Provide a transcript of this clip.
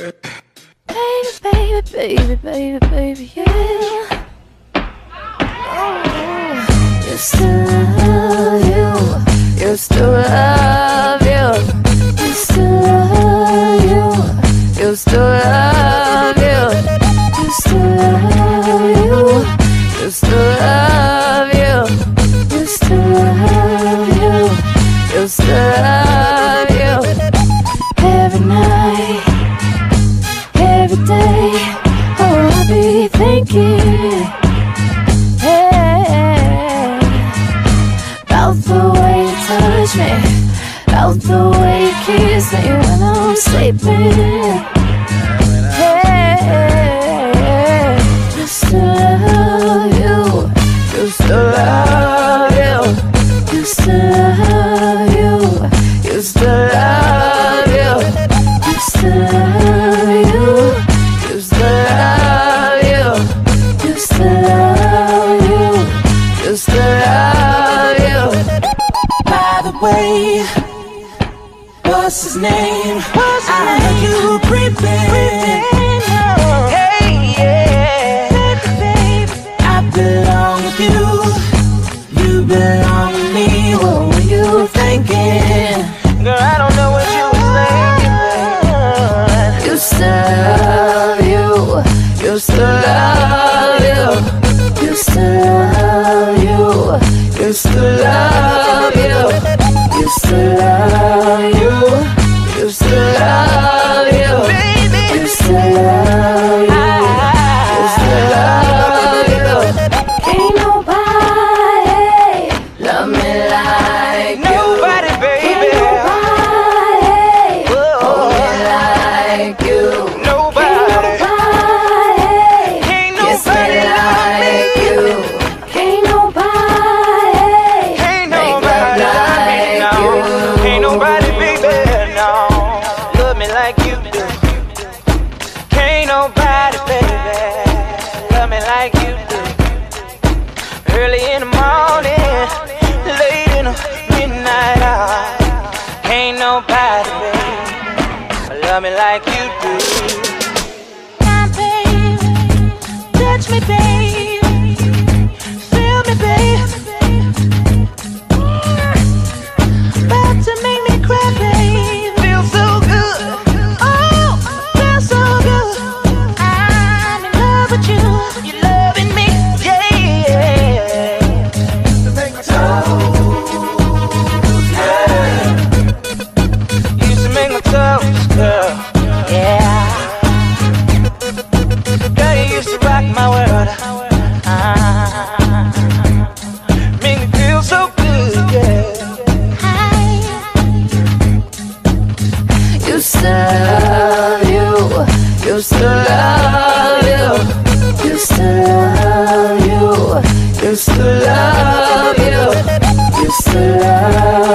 baby, baby, baby, baby, baby, yeah. Oh, you still love you. You still love you. You still love you. You still love you. You still love you. You still love you. You still love you. You still love you. Thinking hey, about the way you touch me, about the way you kiss me when I'm sleeping. By the way, what's his name? I heard you. Hey, yeah. I belong with you. You belong with me. What were you thinking? Girl, I don't know what you was thinking. Used to love you, used used to love you, used to love you, Baby, used to love you. Used to love you. Nobody love me like you do. My baby, touch me, baby. used to love you, used to love you, used to love you, used to love you, used to love you.